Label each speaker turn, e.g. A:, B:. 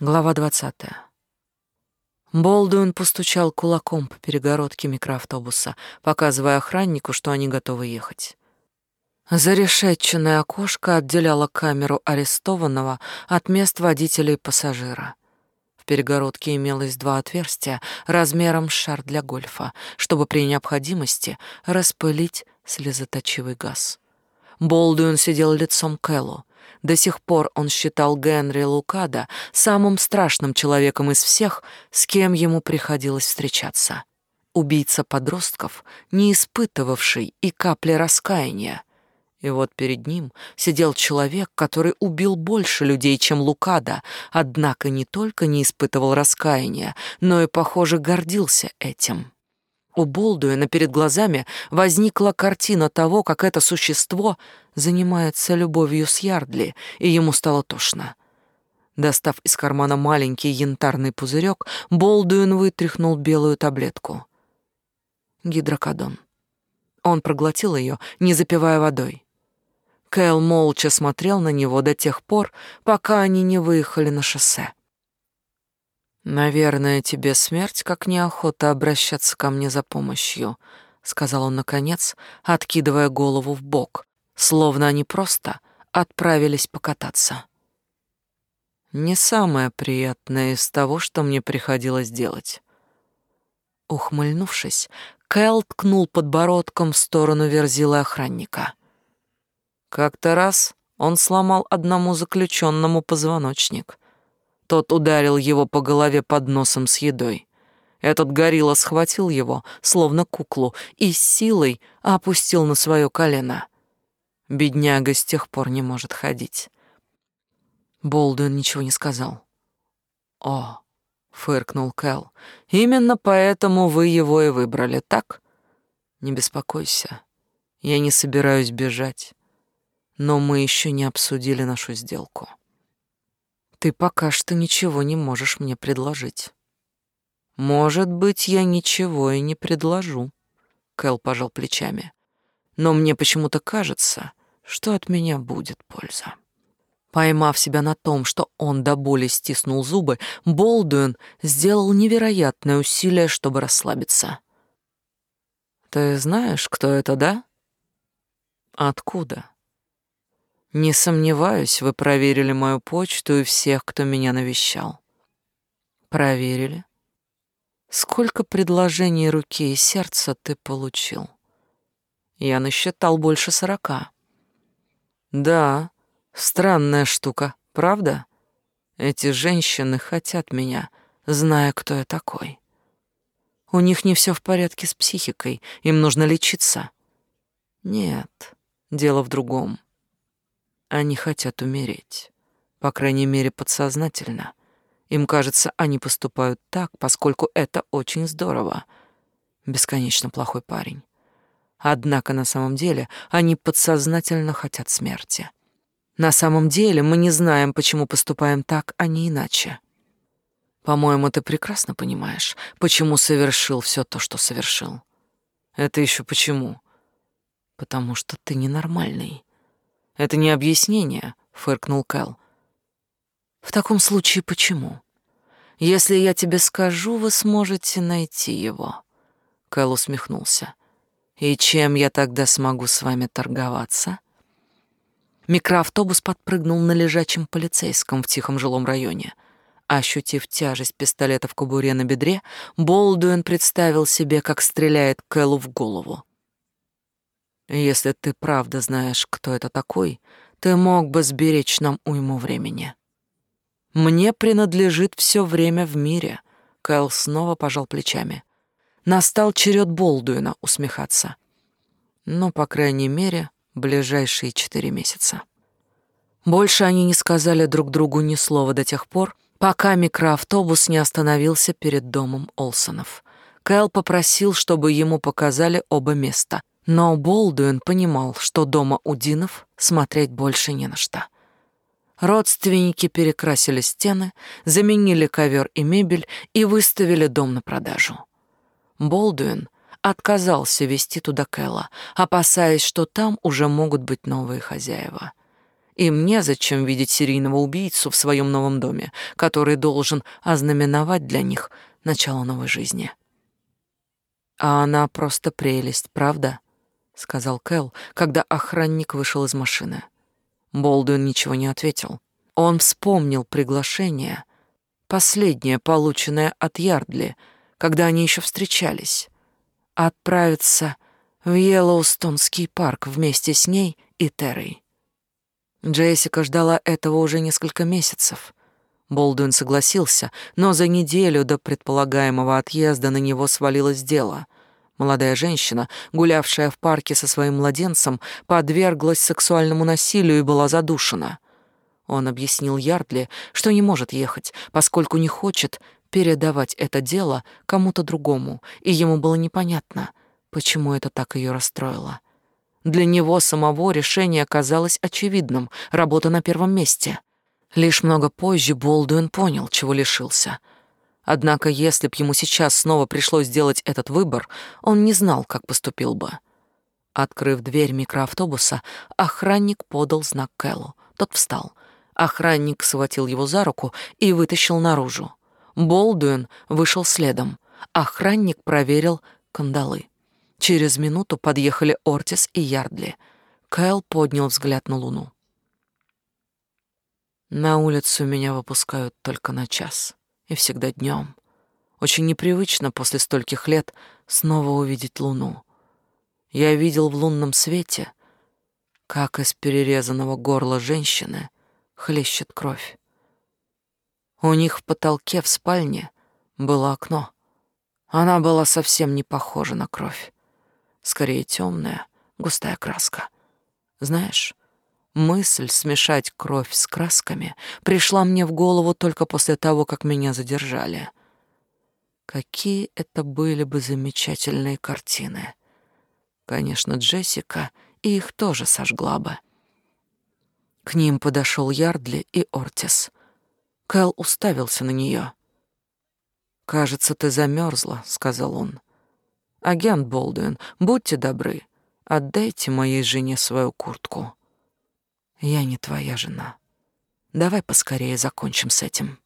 A: Глава двадцатая. Болдуин постучал кулаком по перегородке микроавтобуса, показывая охраннику, что они готовы ехать. Зарешетченное окошко отделяло камеру арестованного от мест водителя и пассажира. В перегородке имелось два отверстия размером с шар для гольфа, чтобы при необходимости распылить слезоточивый газ. Болдуин сидел лицом к Эллу, до сих пор он считал Генри Лукада самым страшным человеком из всех, с кем ему приходилось встречаться. Убийца подростков, не испытывавший и капли раскаяния. И вот перед ним сидел человек, который убил больше людей, чем Лукада, однако не только не испытывал раскаяния, но и, похоже, гордился этим. У Болдуина перед глазами возникла картина того, как это существо занимается любовью с Ярдли, и ему стало тошно. Достав из кармана маленький янтарный пузырек, Болдуин вытряхнул белую таблетку. Гидрокодон. Он проглотил ее, не запивая водой. Кэл молча смотрел на него до тех пор, пока они не выехали на шоссе. «Наверное, тебе смерть как неохота обращаться ко мне за помощью», — сказал он наконец, откидывая голову в бок, словно они просто отправились покататься. «Не самое приятное из того, что мне приходилось делать». Ухмыльнувшись, Кэл ткнул подбородком в сторону верзила охранника. Как-то раз он сломал одному заключенному позвоночник — тот ударил его по голове под носом с едой. Этот горилла схватил его, словно куклу, и с силой опустил на свое колено. Бедняга с тех пор не может ходить. Болдуин ничего не сказал. «О!» — фыркнул Кэл. «Именно поэтому вы его и выбрали, так? Не беспокойся, я не собираюсь бежать, но мы еще не обсудили нашу сделку». Ты пока что ничего не можешь мне предложить. Может быть, я ничего и не предложу. Кэл пожал плечами. Но мне почему-то кажется, что от меня будет польза. Поймав себя на том, что он до боли стиснул зубы, Болдуин сделал невероятное усилие, чтобы расслабиться. «Ты знаешь, кто это, да?» «Откуда?» Не сомневаюсь, вы проверили мою почту и всех, кто меня навещал. Проверили? Сколько предложений руки и сердца ты получил? Я насчитал больше сорока. Да, странная штука, правда? Эти женщины хотят меня, зная, кто я такой. У них не все в порядке с психикой, им нужно лечиться. Нет, дело в другом. Они хотят умереть. По крайней мере, подсознательно. Им кажется, они поступают так, поскольку это очень здорово. Бесконечно плохой парень. Однако на самом деле они подсознательно хотят смерти. На самом деле мы не знаем, почему поступаем так, а не иначе. По-моему, ты прекрасно понимаешь, почему совершил все то, что совершил. Это еще почему? Потому что ты ненормальный. Это не объяснение, фыркнул Кэл. В таком случае почему? Если я тебе скажу, вы сможете найти его. Кэл усмехнулся. И чем я тогда смогу с вами торговаться? Микроавтобус подпрыгнул на лежачем полицейском в тихом жилом районе. Ощутив тяжесть пистолета в кобуре на бедре, Болдуин представил себе, как стреляет Кэллу в голову. Если ты правда знаешь, кто это такой, ты мог бы сберечь нам уйму времени. Мне принадлежит все время в мире. Кайл снова пожал плечами. Настал черед Болдуина усмехаться. Но, по крайней мере, ближайшие четыре месяца. Больше они не сказали друг другу ни слова до тех пор, пока микроавтобус не остановился перед домом Олсонов. Кайл попросил, чтобы ему показали оба места — но Болдуин понимал, что дома у Динов смотреть больше не на что. Родственники перекрасили стены, заменили ковер и мебель и выставили дом на продажу. Болдуин отказался вести туда Кэлла, опасаясь, что там уже могут быть новые хозяева. И мне зачем видеть серийного убийцу в своем новом доме, который должен ознаменовать для них начало новой жизни. А она просто прелесть, правда? Сказал Кэл, когда охранник вышел из машины. Болдуин ничего не ответил. Он вспомнил приглашение, последнее, полученное от Ярдли, когда они еще встречались, отправиться в Йеллоустонский парк вместе с ней и Террой. Джессика ждала этого уже несколько месяцев. Болдуин согласился, но за неделю до предполагаемого отъезда на него свалилось дело. Молодая женщина, гулявшая в парке со своим младенцем, подверглась сексуальному насилию и была задушена. Он объяснил Ярдли, что не может ехать, поскольку не хочет передавать это дело кому-то другому, и ему было непонятно, почему это так ее расстроило. Для него самого решение оказалось очевидным — работа на первом месте. Лишь много позже Болдуин понял, чего лишился — Однако, если б ему сейчас снова пришлось сделать этот выбор, он не знал, как поступил бы. Открыв дверь микроавтобуса, охранник подал знак Кэллу. Тот встал. Охранник схватил его за руку и вытащил наружу. Болдуин вышел следом. Охранник проверил кандалы. Через минуту подъехали Ортис и Ярдли. Кэл поднял взгляд на луну. На улицу меня выпускают только на час и всегда днем. Очень непривычно после стольких лет снова увидеть луну. Я видел в лунном свете, как из перерезанного горла женщины хлещет кровь. У них в потолке в спальне было окно. Она была совсем не похожа на кровь. Скорее темная, густая краска. Знаешь, Мысль смешать кровь с красками пришла мне в голову только после того, как меня задержали. Какие это были бы замечательные картины. Конечно, Джессика и их тоже сожгла бы. К ним подошел Ярдли и Ортис. Кэл уставился на нее. «Кажется, ты замерзла», — сказал он. «Агент Болдуин, будьте добры, отдайте моей жене свою куртку». Я не твоя жена. Давай поскорее закончим с этим.